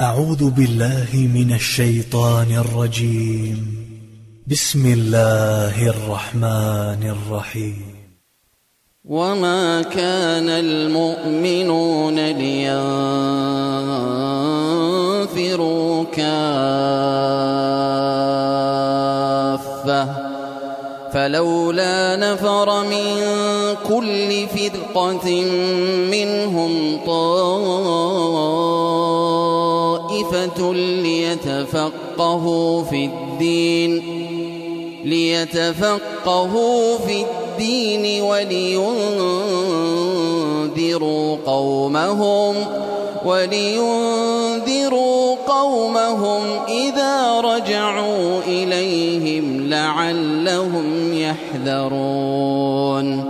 أعوذ بالله من الشيطان الرجيم. بسم الله الرحمن الرحيم. وما كان المؤمنون لينفروا كافة. فلولا نفر من كل فرقة منهم طائفة ليتفقهوا في الدين؟ ليتفقهوا في الدين ولينذروا قومهم ولينذروا قومهم إذا رجعوا إليهم لعلهم يحذرون.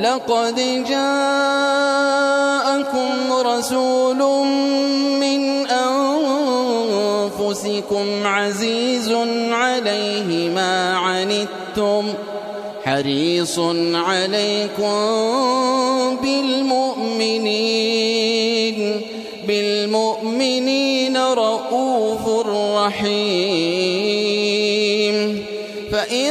لقد جاءكم رسول من أنفسكم عزيز عليه ما عنتم حريص عليكم بالمؤمنين بالمؤمنين رؤوف رحيم. فإن